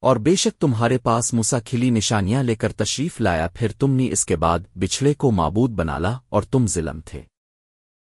اور بے شک تمہارے پاس مسا کھلی نشانیاں لے کر تشریف لایا، پھر تم نے اس کے بعد بچھڑے کو معبود بنالا اور تم ظلم تھے۔